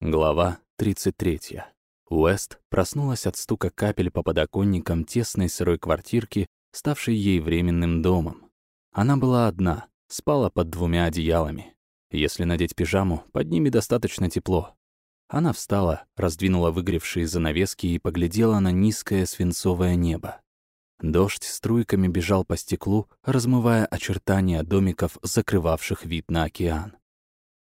Глава 33. Уэст проснулась от стука капель по подоконникам тесной сырой квартирки, ставшей ей временным домом. Она была одна, спала под двумя одеялами. Если надеть пижаму, под ними достаточно тепло. Она встала, раздвинула выгревшие занавески и поглядела на низкое свинцовое небо. Дождь струйками бежал по стеклу, размывая очертания домиков, закрывавших вид на океан.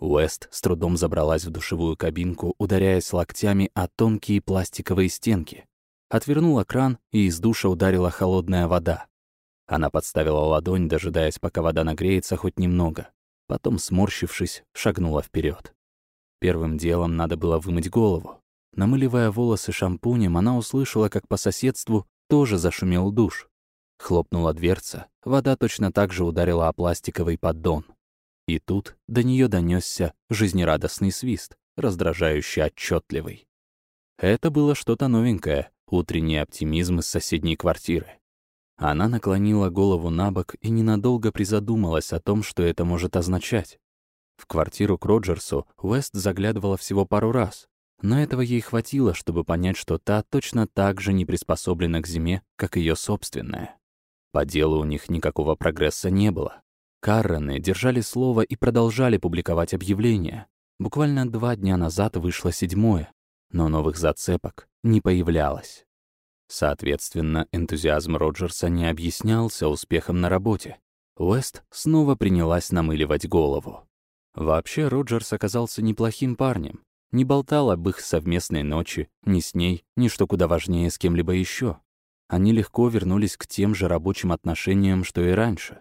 Уэст с трудом забралась в душевую кабинку, ударяясь локтями о тонкие пластиковые стенки. Отвернула кран, и из душа ударила холодная вода. Она подставила ладонь, дожидаясь, пока вода нагреется хоть немного. Потом, сморщившись, шагнула вперед. Первым делом надо было вымыть голову. Намыливая волосы шампунем, она услышала, как по соседству тоже зашумел душ. Хлопнула дверца, вода точно так же ударила о пластиковый поддон. И тут до нее донесся жизнерадостный свист, раздражающий отчетливый. Это было что-то новенькое, утренний оптимизм из соседней квартиры. Она наклонила голову на бок и ненадолго призадумалась о том, что это может означать. В квартиру к Роджерсу Уэст заглядывала всего пару раз, но этого ей хватило, чтобы понять, что та точно так же не приспособлена к зиме, как ее собственная. По делу у них никакого прогресса не было. Каррены держали слово и продолжали публиковать объявления. Буквально два дня назад вышло седьмое, но новых зацепок не появлялось. Соответственно, энтузиазм Роджерса не объяснялся успехом на работе. Уэст снова принялась намыливать голову. Вообще, Роджерс оказался неплохим парнем. Не болтал об их совместной ночи, ни с ней, ни, что куда важнее, с кем-либо еще. Они легко вернулись к тем же рабочим отношениям, что и раньше.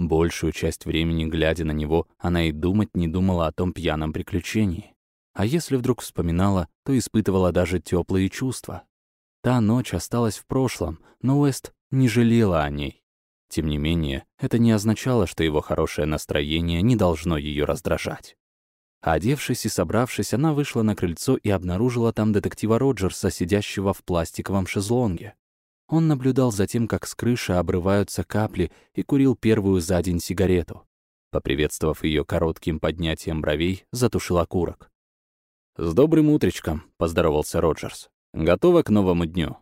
Большую часть времени, глядя на него, она и думать не думала о том пьяном приключении. А если вдруг вспоминала, то испытывала даже теплые чувства. Та ночь осталась в прошлом, но Уэст не жалела о ней. Тем не менее, это не означало, что его хорошее настроение не должно ее раздражать. Одевшись и собравшись, она вышла на крыльцо и обнаружила там детектива Роджерса, сидящего в пластиковом шезлонге. Он наблюдал за тем, как с крыши обрываются капли, и курил первую за день сигарету. Поприветствовав ее коротким поднятием бровей, затушил окурок. «С добрым утречком», — поздоровался Роджерс. «Готова к новому дню?»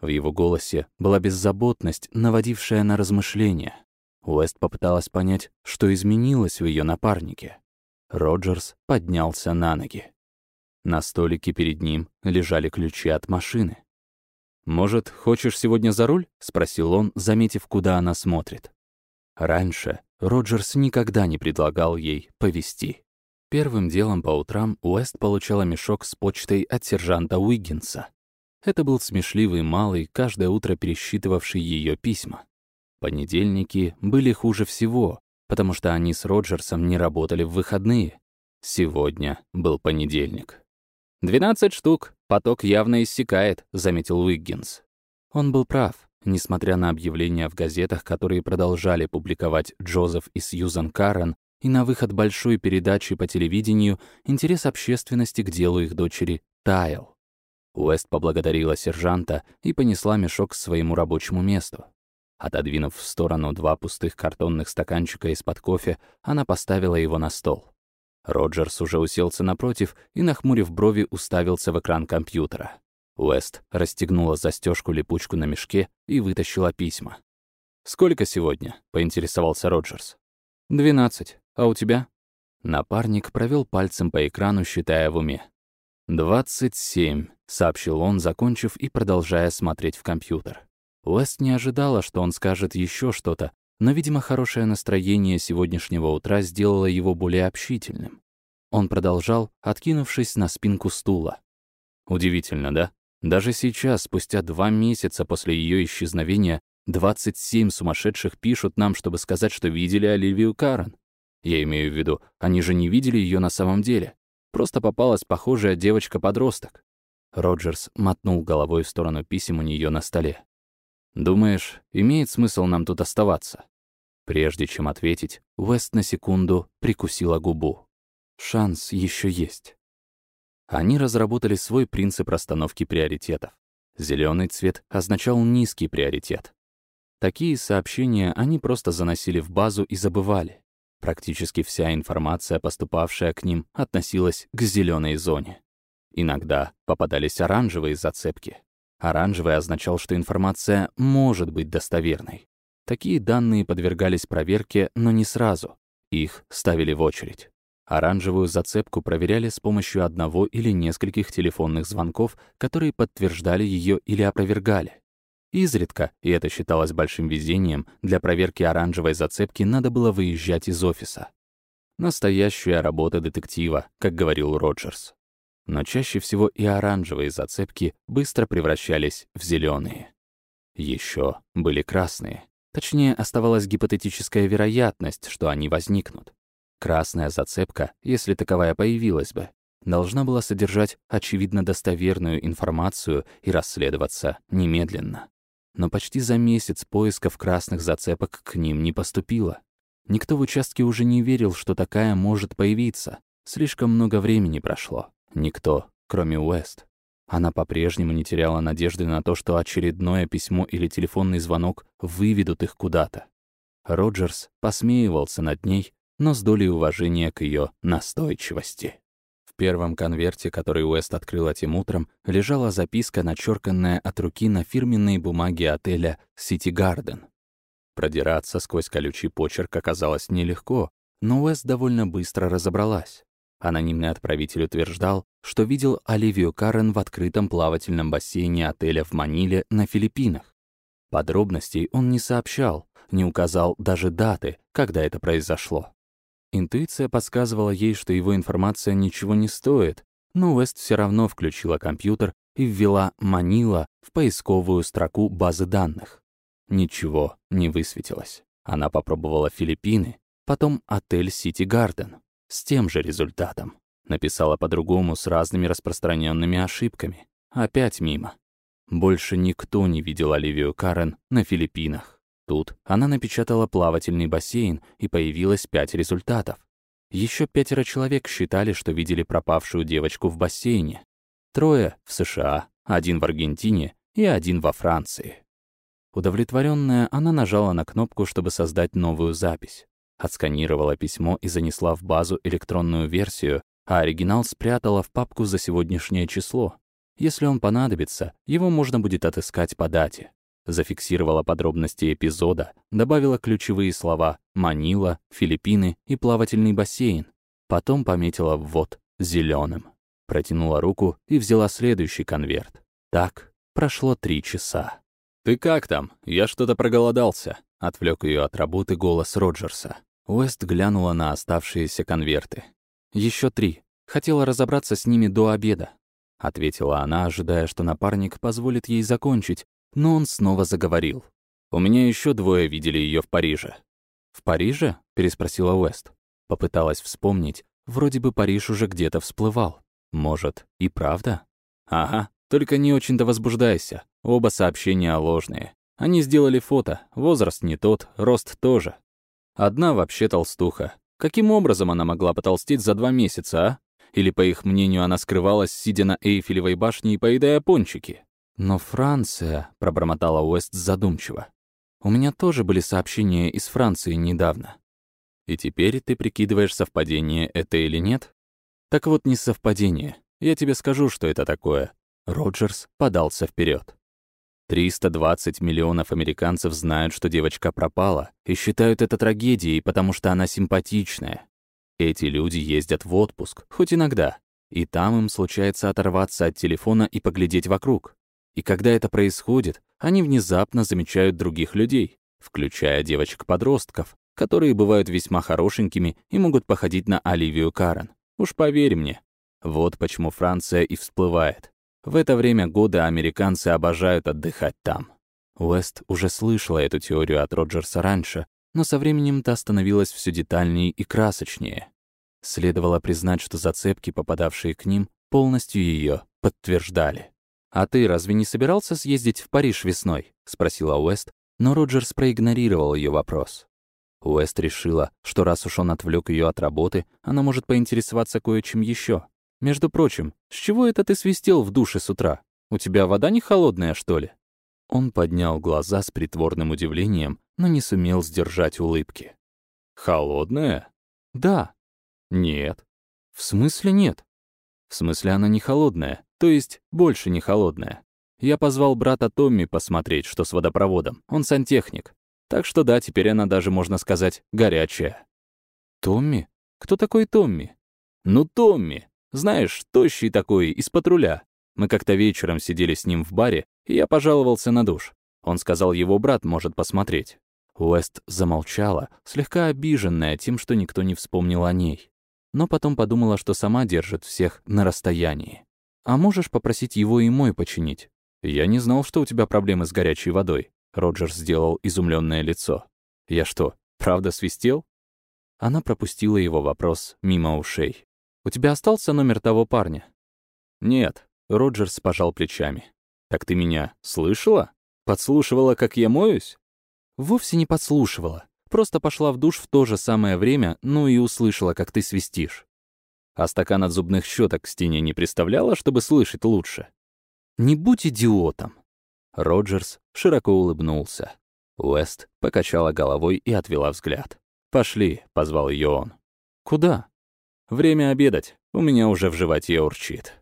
В его голосе была беззаботность, наводившая на размышления. Уэст попыталась понять, что изменилось в ее напарнике. Роджерс поднялся на ноги. На столике перед ним лежали ключи от машины. «Может, хочешь сегодня за руль?» — спросил он, заметив, куда она смотрит. Раньше Роджерс никогда не предлагал ей повести. Первым делом по утрам Уэст получала мешок с почтой от сержанта Уиггинса. Это был смешливый малый, каждое утро пересчитывавший ее письма. Понедельники были хуже всего, потому что они с Роджерсом не работали в выходные. Сегодня был понедельник. «Двенадцать штук. Поток явно иссякает», — заметил Уиггинс. Он был прав. Несмотря на объявления в газетах, которые продолжали публиковать Джозеф и Сьюзан Каррен, и на выход большой передачи по телевидению, интерес общественности к делу их дочери таял. Уэст поблагодарила сержанта и понесла мешок к своему рабочему месту. Отодвинув в сторону два пустых картонных стаканчика из-под кофе, она поставила его на стол. Роджерс уже уселся напротив и, нахмурив брови, уставился в экран компьютера. Уэст расстегнула застежку липучку на мешке и вытащила письма. «Сколько сегодня?» — поинтересовался Роджерс. «Двенадцать. А у тебя?» Напарник провел пальцем по экрану, считая в уме. «Двадцать семь», — сообщил он, закончив и продолжая смотреть в компьютер. Уэст не ожидала, что он скажет еще что-то, но, видимо, хорошее настроение сегодняшнего утра сделало его более общительным. Он продолжал, откинувшись на спинку стула. Удивительно, да? Даже сейчас, спустя два месяца после ее исчезновения, 27 сумасшедших пишут нам, чтобы сказать, что видели Оливию Карен. Я имею в виду, они же не видели ее на самом деле. Просто попалась похожая девочка-подросток. Роджерс мотнул головой в сторону писем у нее на столе. «Думаешь, имеет смысл нам тут оставаться?» Прежде чем ответить, Уэст на секунду прикусила губу. Шанс еще есть. Они разработали свой принцип расстановки приоритетов. Зеленый цвет означал низкий приоритет. Такие сообщения они просто заносили в базу и забывали. Практически вся информация, поступавшая к ним, относилась к зеленой зоне. Иногда попадались оранжевые зацепки. Оранжевый означал, что информация может быть достоверной. Такие данные подвергались проверке, но не сразу. Их ставили в очередь. Оранжевую зацепку проверяли с помощью одного или нескольких телефонных звонков, которые подтверждали ее или опровергали. Изредка, и это считалось большим везением, для проверки оранжевой зацепки надо было выезжать из офиса. Настоящая работа детектива, как говорил Роджерс. Но чаще всего и оранжевые зацепки быстро превращались в зеленые. Еще были красные. Точнее, оставалась гипотетическая вероятность, что они возникнут. Красная зацепка, если таковая появилась бы, должна была содержать очевидно достоверную информацию и расследоваться немедленно. Но почти за месяц поисков красных зацепок к ним не поступило. Никто в участке уже не верил, что такая может появиться. Слишком много времени прошло. Никто, кроме Уэст. Она по-прежнему не теряла надежды на то, что очередное письмо или телефонный звонок выведут их куда-то. Роджерс посмеивался над ней, но с долей уважения к ее настойчивости. В первом конверте, который Уэст открыл этим утром, лежала записка, начерканная от руки на фирменной бумаге отеля «Сити Гарден». Продираться сквозь колючий почерк оказалось нелегко, но Уэст довольно быстро разобралась. Анонимный отправитель утверждал, что видел Оливию Карен в открытом плавательном бассейне отеля в Маниле на Филиппинах. Подробностей он не сообщал, не указал даже даты, когда это произошло. Интуиция подсказывала ей, что его информация ничего не стоит, но Уэст все равно включила компьютер и ввела «Манила» в поисковую строку базы данных. Ничего не высветилось. Она попробовала Филиппины, потом отель «Сити Гарден» с тем же результатом. Написала по-другому с разными распространенными ошибками. Опять мимо. Больше никто не видел Оливию Карен на Филиппинах. Тут она напечатала плавательный бассейн, и появилось пять результатов. Еще пятеро человек считали, что видели пропавшую девочку в бассейне. Трое в США, один в Аргентине и один во Франции. Удовлетворенная, она нажала на кнопку, чтобы создать новую запись. Отсканировала письмо и занесла в базу электронную версию, а оригинал спрятала в папку за сегодняшнее число. Если он понадобится, его можно будет отыскать по дате зафиксировала подробности эпизода, добавила ключевые слова «Манила», «Филиппины» и «плавательный бассейн». Потом пометила ввод зеленым. Протянула руку и взяла следующий конверт. Так прошло три часа. «Ты как там? Я что-то проголодался», — отвлек ее от работы голос Роджерса. Уэст глянула на оставшиеся конверты. Еще три. Хотела разобраться с ними до обеда», — ответила она, ожидая, что напарник позволит ей закончить, но он снова заговорил. «У меня еще двое видели ее в Париже». «В Париже?» — переспросила Уэст. Попыталась вспомнить. Вроде бы Париж уже где-то всплывал. Может, и правда? Ага, только не очень-то возбуждайся. Оба сообщения ложные. Они сделали фото. Возраст не тот, рост тоже. Одна вообще толстуха. Каким образом она могла потолстеть за два месяца, а? Или, по их мнению, она скрывалась, сидя на Эйфелевой башне и поедая пончики? «Но Франция», — пробормотала Уэст задумчиво. «У меня тоже были сообщения из Франции недавно. И теперь ты прикидываешь, совпадение это или нет? Так вот, не совпадение. Я тебе скажу, что это такое». Роджерс подался вперед. 320 миллионов американцев знают, что девочка пропала, и считают это трагедией, потому что она симпатичная. Эти люди ездят в отпуск, хоть иногда, и там им случается оторваться от телефона и поглядеть вокруг. И когда это происходит, они внезапно замечают других людей, включая девочек-подростков, которые бывают весьма хорошенькими и могут походить на Оливию Карен. Уж поверь мне. Вот почему Франция и всплывает. В это время года американцы обожают отдыхать там. Уэст уже слышала эту теорию от Роджерса раньше, но со временем та становилась все детальнее и красочнее. Следовало признать, что зацепки, попадавшие к ним, полностью ее подтверждали. «А ты разве не собирался съездить в Париж весной?» — спросила Уэст, но Роджерс проигнорировал ее вопрос. Уэст решила, что раз уж он отвлек ее от работы, она может поинтересоваться кое-чем еще. «Между прочим, с чего это ты свистел в душе с утра? У тебя вода не холодная, что ли?» Он поднял глаза с притворным удивлением, но не сумел сдержать улыбки. «Холодная? Да. Нет. В смысле нет? В смысле она не холодная, то есть больше не холодная. Я позвал брата Томми посмотреть, что с водопроводом. Он сантехник. Так что да, теперь она даже, можно сказать, горячая. Томми? Кто такой Томми? Ну, Томми. Знаешь, тощий такой, из патруля. Мы как-то вечером сидели с ним в баре, и я пожаловался на душ. Он сказал, его брат может посмотреть. Уэст замолчала, слегка обиженная тем, что никто не вспомнил о ней. Но потом подумала, что сама держит всех на расстоянии. «А можешь попросить его и мой починить?» «Я не знал, что у тебя проблемы с горячей водой». Роджер сделал изумленное лицо. «Я что, правда свистел?» Она пропустила его вопрос мимо ушей. «У тебя остался номер того парня?» «Нет», — Роджерс пожал плечами. «Так ты меня слышала? Подслушивала, как я моюсь?» Вовсе не подслушивала. Просто пошла в душ в то же самое время, ну и услышала, как ты свистишь. А стакан от зубных щеток к стене не представляла, чтобы слышать лучше? Не будь идиотом. Роджерс широко улыбнулся. Уэст покачала головой и отвела взгляд. «Пошли», — позвал ее он. «Куда?» «Время обедать. У меня уже в животе урчит».